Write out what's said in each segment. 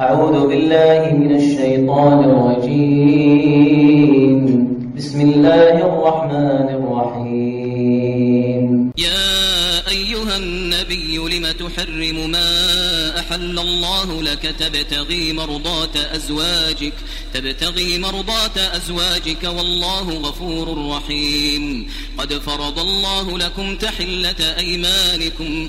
أعوذ بالله من الشيطان الرجيم. بسم الله الرحمن الرحيم. يا أيها النبي لم تحرم ما أحل الله لك؟ تبتغي مرضات أزواجك. تبتغي مرضات أزواجك والله غفور رحيم. قد فرض الله لكم تحلة أيمانكم.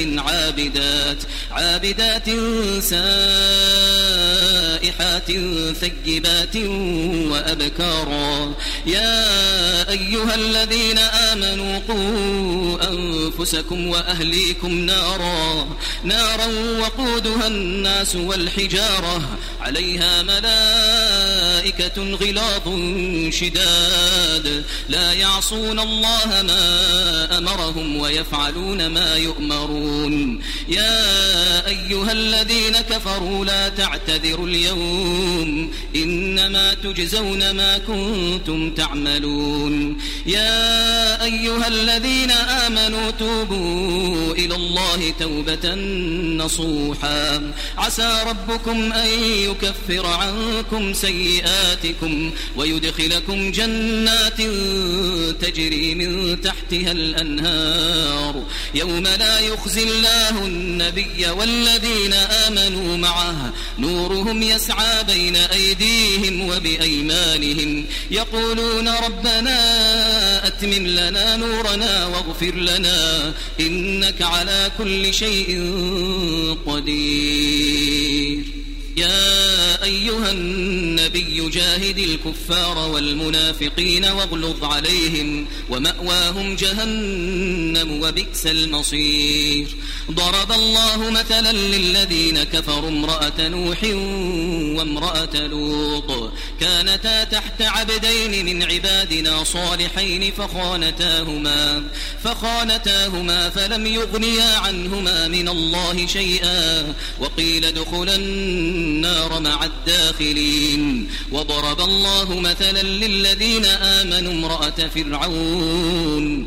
عابدات عابدات سائحات ثيبات وأبكارا يا أيها الذين آمنوا قوا أنفسكم وأهليكم نارا نارا وقودها الناس والحجارة عليها ملائكة غلاظ شداد. لا يعصون الله ما أمرهم ويفعلون ما يؤمرون. يا أيها الذين كفروا لا تعتذروا اليوم. إنما تجزون ما كنتم تعملون. يا أيها الذين آمنوا توبوا إلى الله توبة نصوحا. عسى ربكم أن يكفر عنكم سيئاتكم ويدخلكم جنات تجري من تحتها الأنهار. يوم لا يخزي الله النبي والذين آمنوا معه. نورهم يسعى بين أيديهم وبأيمانهم. يقولون ربنا أتمم لنا نورنا واغفر لنا. إنك على كل شيء قدير. يا أيها النبي جاهد الكفار والمنافقين واغلظ عليهم ومأواهم جهنم وبئس المصير. ضرب الله مثلا للذين كفروا امرأة نوح وامرأة لوط. كانتا تحت عبدين من عبادنا صالحين فخانتاهما فخانتاهما فلم يغنيا عنهما من الله شيئا. وقيل ادخلا النار مع الداخلين. وضرب الله مثلا للذين آمنوا امرأة فرعون.